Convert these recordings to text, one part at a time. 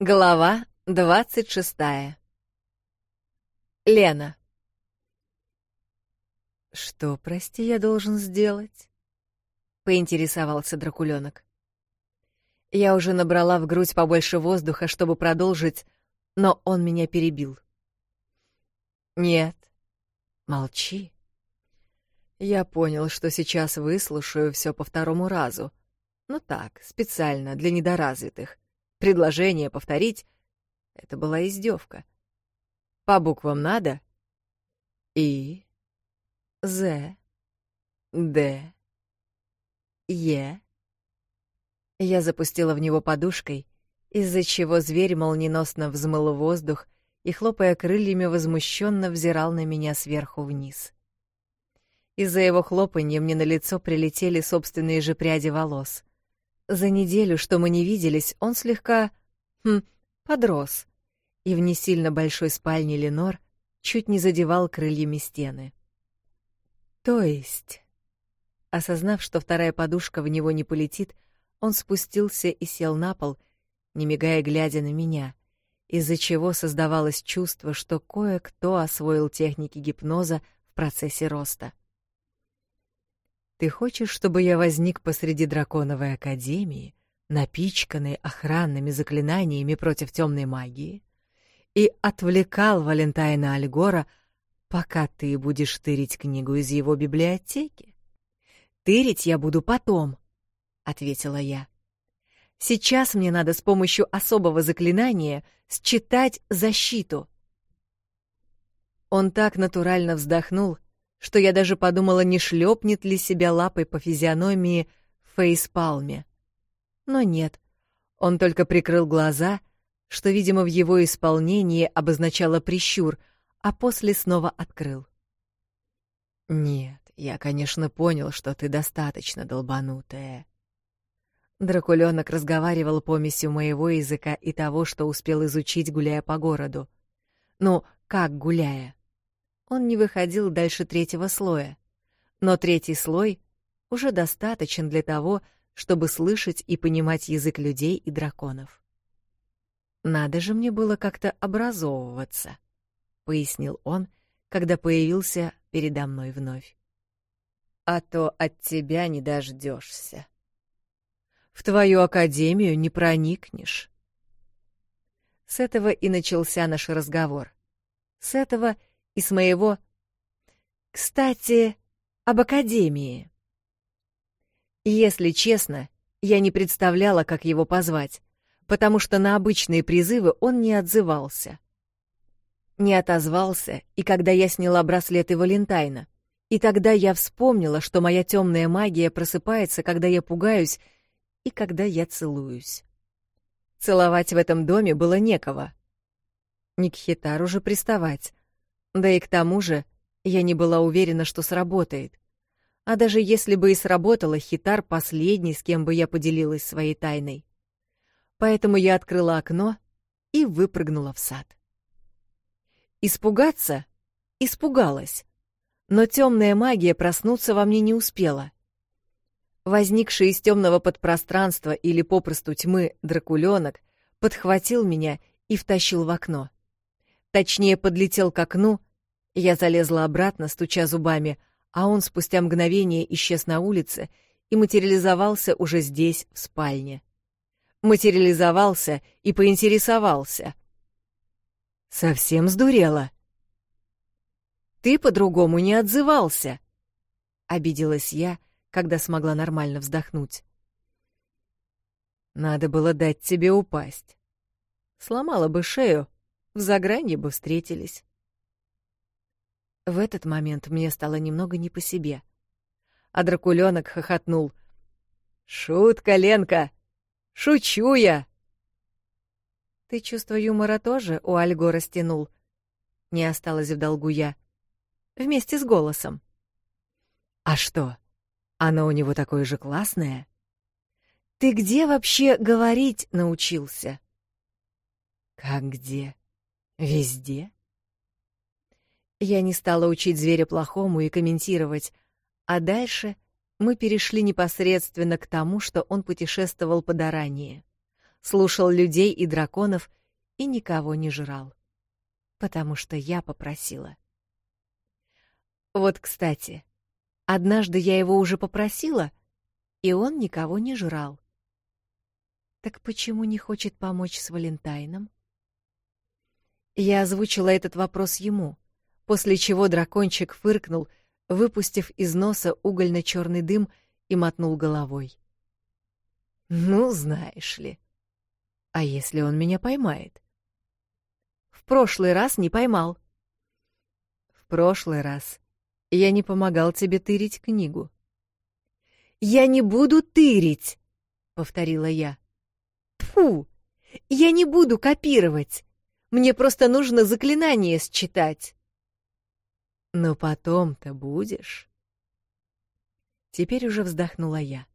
Глава 26. Лена. Что, прости, я должен сделать? поинтересовался дракуленок. Я уже набрала в грудь побольше воздуха, чтобы продолжить, но он меня перебил. Нет. Молчи. Я понял, что сейчас выслушаю все по второму разу. Ну так, специально для недоразвитых предложение повторить, это была издевка. По буквам надо. И, З, Д, Е. Я запустила в него подушкой, из-за чего зверь молниеносно взмыл воздух и, хлопая крыльями, возмущенно взирал на меня сверху вниз. Из-за его хлопанья мне на лицо прилетели собственные же пряди волос — за неделю, что мы не виделись, он слегка... Хм, подрос. И в не сильно большой спальне Ленор чуть не задевал крыльями стены. То есть... Осознав, что вторая подушка в него не полетит, он спустился и сел на пол, не мигая глядя на меня, из-за чего создавалось чувство, что кое-кто освоил техники гипноза в процессе роста. — ты хочешь, чтобы я возник посреди драконовой академии, напичканный охранными заклинаниями против темной магии, и отвлекал Валентайна Альгора, пока ты будешь тырить книгу из его библиотеки? Тырить я буду потом, ответила я. Сейчас мне надо с помощью особого заклинания считать защиту. Он так натурально вздохнул, что я даже подумала, не шлепнет ли себя лапой по физиономии фейспалме. Но нет, он только прикрыл глаза, что, видимо, в его исполнении обозначало прищур, а после снова открыл. «Нет, я, конечно, понял, что ты достаточно долбанутая». Дракуленок разговаривал помесью моего языка и того, что успел изучить, гуляя по городу. Ну, как гуляя? он не выходил дальше третьего слоя. Но третий слой уже достаточен для того, чтобы слышать и понимать язык людей и драконов. «Надо же мне было как-то образовываться», — пояснил он, когда появился передо мной вновь. «А то от тебя не дождешься. В твою академию не проникнешь». С этого и начался наш разговор. С этого — и с моего... Кстати, об Академии. Если честно, я не представляла, как его позвать, потому что на обычные призывы он не отзывался. Не отозвался, и когда я сняла браслеты Валентайна, и тогда я вспомнила, что моя темная магия просыпается, когда я пугаюсь и когда я целуюсь. Целовать в этом доме было некого. Не к Хитару же приставать, да и к тому же я не была уверена, что сработает. А даже если бы и сработало, Хитар последний, с кем бы я поделилась своей тайной. Поэтому я открыла окно и выпрыгнула в сад. Испугаться? Испугалась. Но темная магия проснуться во мне не успела. Возникший из темного подпространства или попросту тьмы дракуленок подхватил меня и втащил в окно — Точнее, подлетел к окну. Я залезла обратно, стуча зубами, а он спустя мгновение исчез на улице и материализовался уже здесь, в спальне. Материализовался и поинтересовался. «Совсем сдурела?» «Ты по-другому не отзывался», — обиделась я, когда смогла нормально вздохнуть. «Надо было дать тебе упасть. Сломала бы шею, в гранью бы встретились. В этот момент мне стало немного не по себе. А дракуленок хохотнул. «Шутка, Ленка! Шучу я!» «Ты чувство юмора тоже у Альго растянул?» Не осталось в долгу я. Вместе с голосом. «А что? Оно у него такое же классное?» «Ты где вообще говорить научился?» «Как где?» Везде? Я не стала учить зверя плохому и комментировать, а дальше мы перешли непосредственно к тому, что он путешествовал по Дарании. слушал людей и драконов и никого не жрал. Потому что я попросила. Вот, кстати, однажды я его уже попросила, и он никого не жрал. Так почему не хочет помочь с Валентайном? Я озвучила этот вопрос ему, после чего дракончик фыркнул, выпустив из носа угольно-черный дым и мотнул головой. «Ну, знаешь ли. А если он меня поймает?» «В прошлый раз не поймал». «В прошлый раз я не помогал тебе тырить книгу». «Я не буду тырить!» — повторила я. «Фу! Я не буду копировать!» Мне просто нужно заклинание считать. Но потом-то будешь. Теперь уже вздохнула я.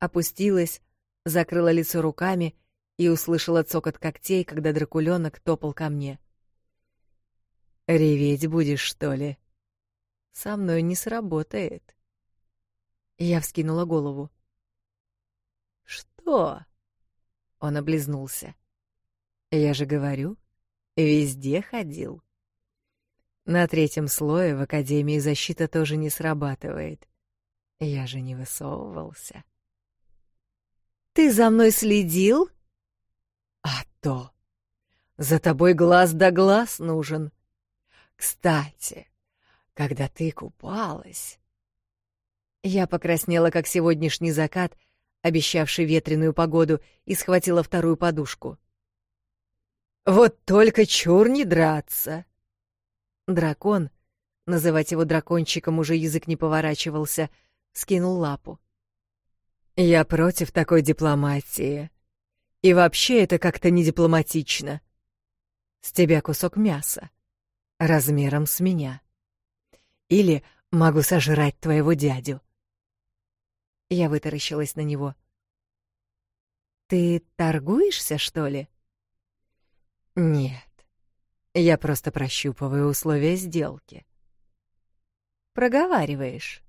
Опустилась, закрыла лицо руками и услышала цокот когтей, когда дракуленок топал ко мне. «Реветь будешь, что ли?» «Со мной не сработает». Я вскинула голову. «Что?» Он облизнулся. Я же говорю, везде ходил. На третьем слое в Академии защита тоже не срабатывает. Я же не высовывался. «Ты за мной следил?» «А то! За тобой глаз да глаз нужен. Кстати, когда ты купалась...» Я покраснела, как сегодняшний закат, обещавший ветреную погоду, и схватила вторую подушку — вот только чур не драться. Дракон, называть его дракончиком уже язык не поворачивался, скинул лапу. Я против такой дипломатии. И вообще это как-то не дипломатично. С тебя кусок мяса размером с меня. Или могу сожрать твоего дядю. Я вытаращилась на него. Ты торгуешься, что ли? Нет. Я просто прощупываю условия сделки. Проговариваешь.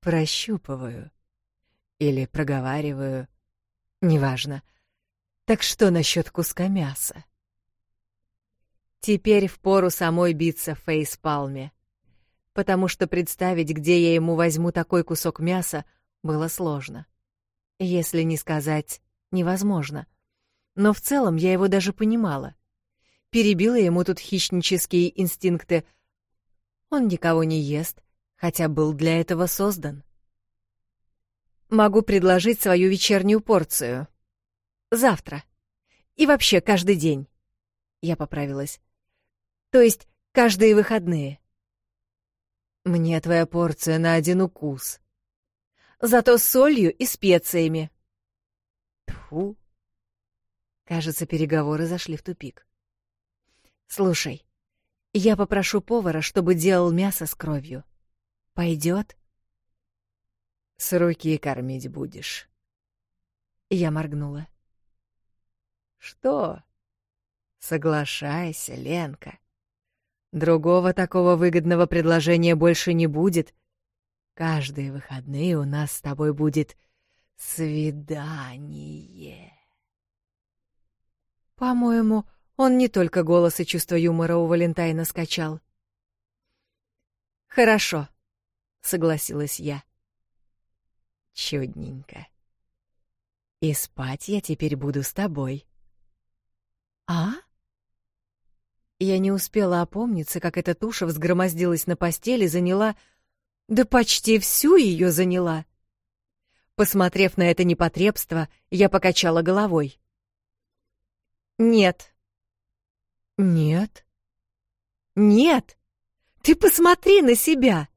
Прощупываю. Или проговариваю. Неважно. Так что насчет куска мяса? Теперь впору самой биться в фейспалме, потому что представить, где я ему возьму такой кусок мяса, было сложно. Если не сказать невозможно — но в целом я его даже понимала. Перебила ему тут хищнические инстинкты. Он никого не ест, хотя был для этого создан. Могу предложить свою вечернюю порцию. Завтра. И вообще каждый день. Я поправилась. То есть каждые выходные. Мне твоя порция на один укус. Зато с солью и специями. Тьфу, Кажется, переговоры зашли в тупик. Слушай, я попрошу повара, чтобы делал мясо с кровью. Пойдет? С руки кормить будешь. Я моргнула. Что? Соглашайся, Ленка. Другого такого выгодного предложения больше не будет. Каждые выходные у нас с тобой будет свидание. По-моему, он не только голос и чувство юмора у Валентайна скачал. «Хорошо», — согласилась я. «Чудненько. И спать я теперь буду с тобой». «А?» Я не успела опомниться, как эта туша взгромоздилась на постели, заняла... Да почти всю ее заняла. Посмотрев на это непотребство, я покачала головой. Нет. Нет. Нет. Ты посмотри на себя.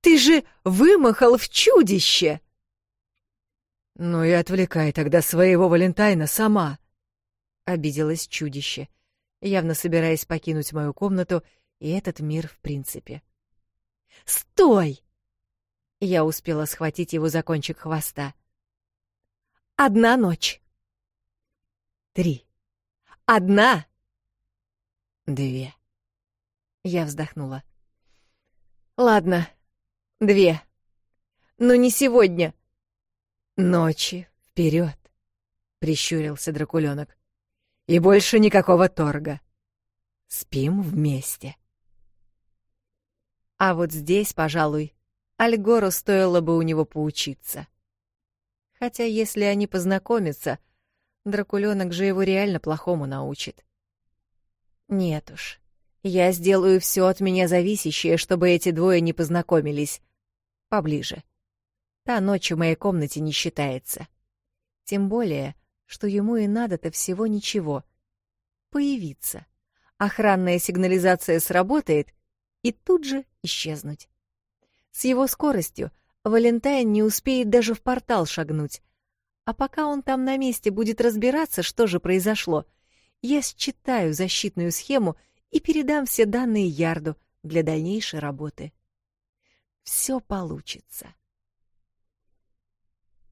Ты же вымахал в чудище. Ну и отвлекай тогда своего Валентайна сама. Обиделось чудище, явно собираясь покинуть мою комнату и этот мир в принципе. Стой! Я успела схватить его за кончик хвоста. Одна ночь. Три. Одна!» «Две». Я вздохнула. «Ладно, две. Но не сегодня». «Ночи вперед, прищурился дракуленок. «И больше никакого торга. Спим вместе». А вот здесь, пожалуй, Альгору стоило бы у него поучиться. Хотя если они познакомятся — Дракуленок же его реально плохому научит. Нет уж. Я сделаю все от меня зависящее, чтобы эти двое не познакомились. Поближе. Та ночь в моей комнате не считается. Тем более, что ему и надо-то всего ничего. Появиться. Охранная сигнализация сработает и тут же исчезнуть. С его скоростью Валентайн не успеет даже в портал шагнуть, а пока он там на месте будет разбираться, что же произошло, я считаю защитную схему и передам все данные Ярду для дальнейшей работы. Все получится.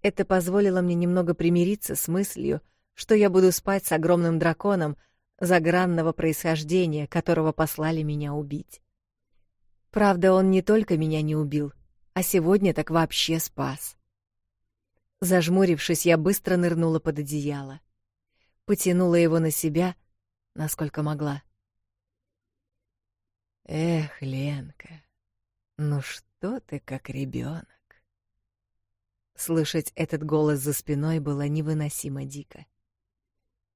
Это позволило мне немного примириться с мыслью, что я буду спать с огромным драконом загранного происхождения, которого послали меня убить. Правда, он не только меня не убил, а сегодня так вообще спас. Зажмурившись, я быстро нырнула под одеяло. Потянула его на себя, насколько могла. «Эх, Ленка, ну что ты как ребенок? Слышать этот голос за спиной было невыносимо дико.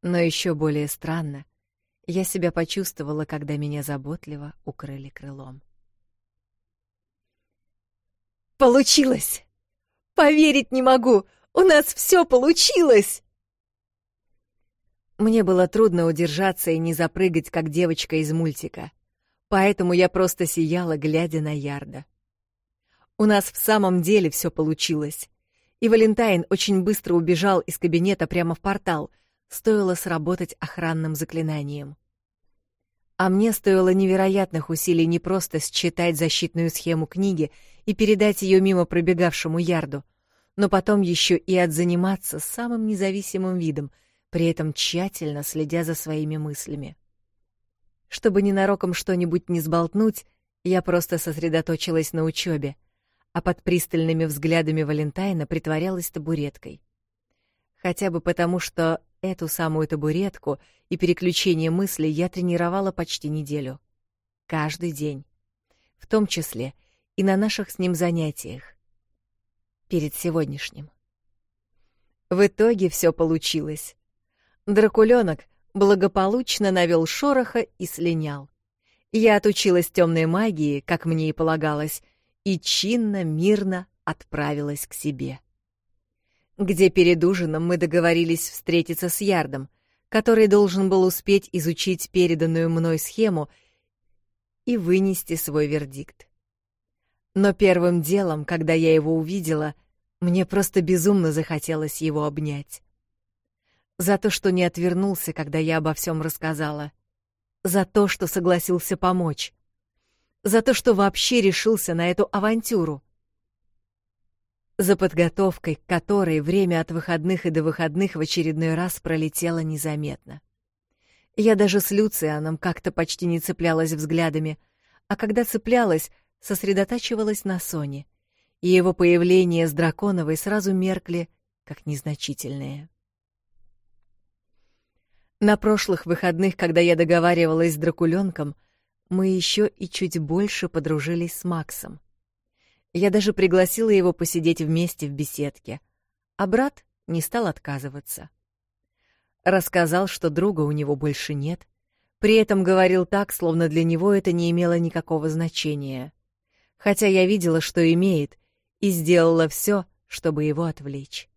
Но еще более странно, я себя почувствовала, когда меня заботливо укрыли крылом. «Получилось!» Поверить не могу! У нас все получилось!» Мне было трудно удержаться и не запрыгать, как девочка из мультика. Поэтому я просто сияла, глядя на Ярда. У нас в самом деле все получилось. И Валентайн очень быстро убежал из кабинета прямо в портал. Стоило сработать охранным заклинанием. А мне стоило невероятных усилий не просто считать защитную схему книги и передать ее мимо пробегавшему ярду, но потом еще и отзаниматься самым независимым видом, при этом тщательно следя за своими мыслями. Чтобы ненароком что-нибудь не сболтнуть, я просто сосредоточилась на учебе, а под пристальными взглядами Валентайна притворялась табуреткой. Хотя бы потому, что эту самую табуретку и переключение мыслей я тренировала почти неделю. Каждый день. В том числе и на наших с ним занятиях. Перед сегодняшним. В итоге все получилось. Дракуленок благополучно навел шороха и слинял. Я отучилась темной магии, как мне и полагалось, и чинно, мирно отправилась к себе где перед ужином мы договорились встретиться с Ярдом, который должен был успеть изучить переданную мной схему и вынести свой вердикт. Но первым делом, когда я его увидела, мне просто безумно захотелось его обнять. За то, что не отвернулся, когда я обо всем рассказала. За то, что согласился помочь. За то, что вообще решился на эту авантюру. За زبتگتوفکой, которой время от выходных и до выходных в очередной раз пролетело незаметно. Я даже с Люцианом как-то почти не цеплялась взглядами, а когда цеплялась, сосредотачивалась на Соне, и его появление с Драконовой сразу меркли, как незначительные. На прошлых выходных, когда я договаривалась с Дракуленком, мы еще и чуть больше подружились с Максом — я даже пригласила его посидеть вместе в беседке, а брат не стал отказываться. Рассказал, что друга у него больше нет, при этом говорил так, словно для него это не имело никакого значения. Хотя я видела, что имеет, и сделала все, чтобы его отвлечь.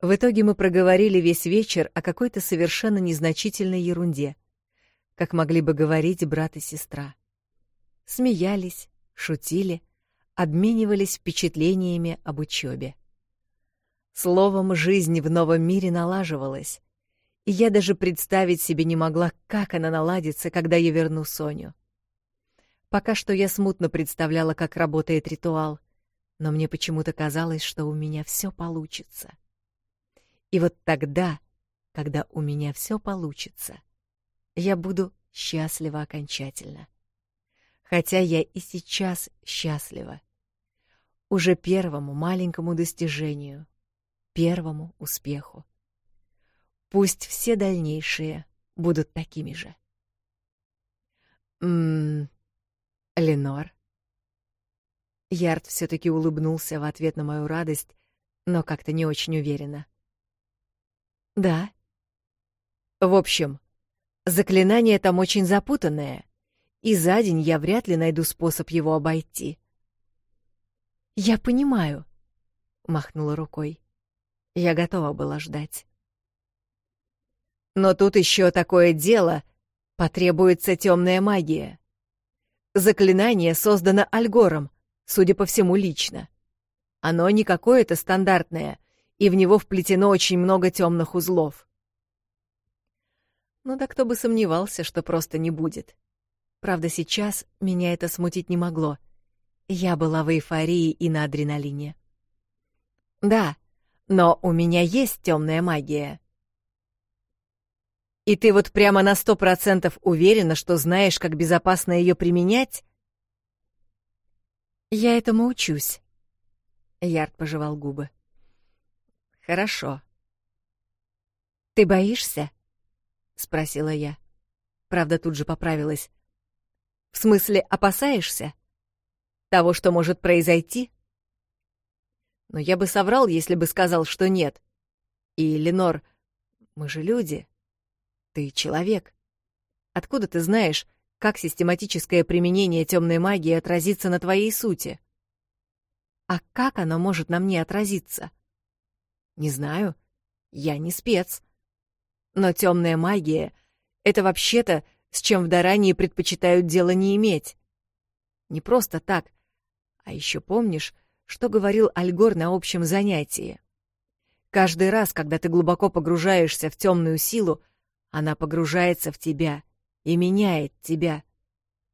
В итоге мы проговорили весь вечер о какой-то совершенно незначительной ерунде, как могли бы говорить брат и сестра. Смеялись, шутили, обменивались впечатлениями об учебе. Словом, жизнь в новом мире налаживалась, и я даже представить себе не могла, как она наладится, когда я верну Соню. Пока что я смутно представляла, как работает ритуал, но мне почему-то казалось, что у меня все получится. И вот тогда, когда у меня все получится, я буду счастлива окончательно хотя я и сейчас счастлива. Уже первому маленькому достижению, первому успеху. Пусть все дальнейшие будут такими же. Мм. Ленор. Ярд все таки улыбнулся в ответ на мою радость, но как-то не очень уверенно. Да. В общем, заклинание там очень запутанное и за день я вряд ли найду способ его обойти. «Я понимаю», — махнула рукой. Я готова была ждать. «Но тут еще такое дело. Потребуется темная магия. Заклинание создано Альгором, судя по всему, лично. Оно не какое-то стандартное, и в него вплетено очень много темных узлов. Ну да кто бы сомневался, что просто не будет. Правда, сейчас меня это смутить не могло. Я была в эйфории и на адреналине. Да, но у меня есть темная магия. И ты вот прямо на сто процентов уверена, что знаешь, как безопасно ее применять? Я этому учусь. Ярд пожевал губы. Хорошо. Ты боишься? спросила я. Правда, тут же поправилась. В смысле, опасаешься? Того, что может произойти? Но я бы соврал, если бы сказал, что нет. И, Ленор, мы же люди. Ты человек. Откуда ты знаешь, как систематическое применение темной магии отразится на твоей сути? А как оно может на мне отразиться? Не знаю. Я не спец. Но темная магия — это вообще-то с чем в Дарании предпочитают дело не иметь. Не просто так. А еще помнишь, что говорил Альгор на общем занятии? Каждый раз, когда ты глубоко погружаешься в темную силу, она погружается в тебя и меняет тебя.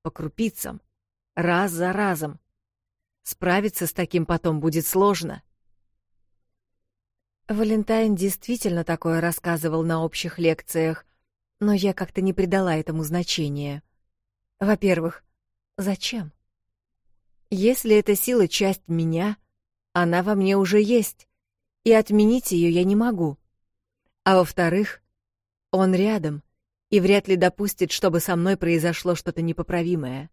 По крупицам, раз за разом. Справиться с таким потом будет сложно. Валентайн действительно такое рассказывал на общих лекциях, но я как-то не придала этому значения. Во-первых, зачем? Если эта сила часть меня, она во мне уже есть, и отменить ее я не могу. А во-вторых, он рядом и вряд ли допустит, чтобы со мной произошло что-то непоправимое.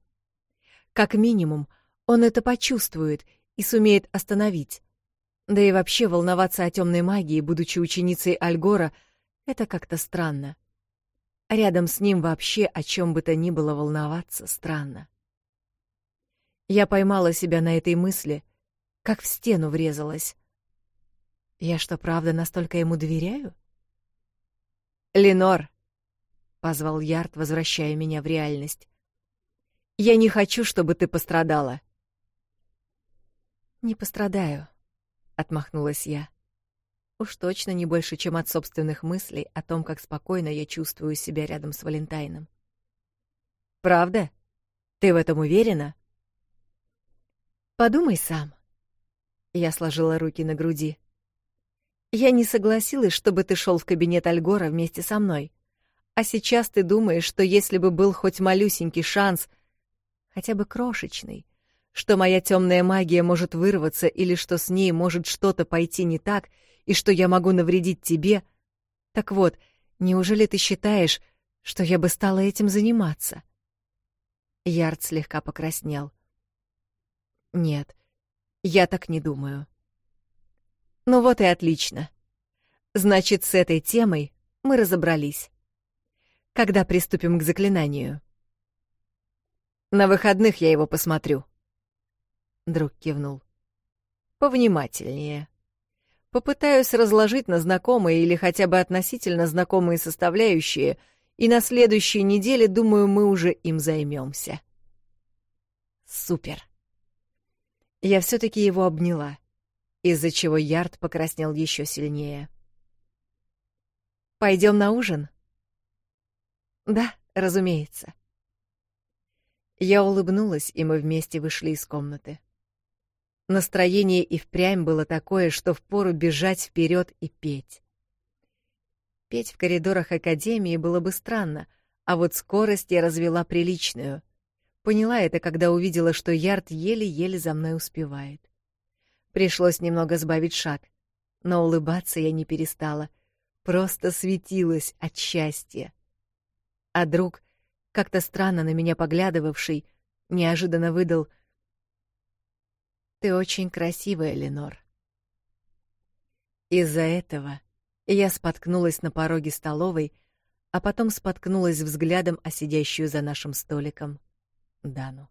Как минимум, он это почувствует и сумеет остановить. Да и вообще волноваться о темной магии, будучи ученицей Альгора, это как-то странно. Рядом с ним вообще о чем бы то ни было волноваться странно. Я поймала себя на этой мысли, как в стену врезалась. Я что, правда, настолько ему доверяю? «Ленор!» — позвал Ярд, возвращая меня в реальность. «Я не хочу, чтобы ты пострадала». «Не пострадаю», — отмахнулась я. Уж точно не больше, чем от собственных мыслей о том, как спокойно я чувствую себя рядом с Валентайном. «Правда? Ты в этом уверена?» «Подумай сам». Я сложила руки на груди. «Я не согласилась, чтобы ты шел в кабинет Альгора вместе со мной. А сейчас ты думаешь, что если бы был хоть малюсенький шанс, хотя бы крошечный, что моя темная магия может вырваться или что с ней может что-то пойти не так — и что я могу навредить тебе. Так вот, неужели ты считаешь, что я бы стала этим заниматься?» Ярд слегка покраснел. «Нет, я так не думаю». «Ну вот и отлично. Значит, с этой темой мы разобрались. Когда приступим к заклинанию?» «На выходных я его посмотрю». Друг кивнул. «Повнимательнее» попытаюсь разложить на знакомые или хотя бы относительно знакомые составляющие, и на следующей неделе, думаю, мы уже им займемся. Супер. Я все-таки его обняла, из-за чего Ярд покраснел еще сильнее. Пойдем на ужин? Да, разумеется. Я улыбнулась, и мы вместе вышли из комнаты. Настроение и впрямь было такое, что впору бежать вперед и петь. Петь в коридорах академии было бы странно, а вот скорость я развела приличную. Поняла это, когда увидела, что Ярд еле-еле за мной успевает. Пришлось немного сбавить шаг, но улыбаться я не перестала, просто светилась от счастья. А друг, как-то странно на меня поглядывавший, неожиданно выдал — ты очень красивая, Ленор. Из-за этого я споткнулась на пороге столовой, а потом споткнулась взглядом о сидящую за нашим столиком Дану.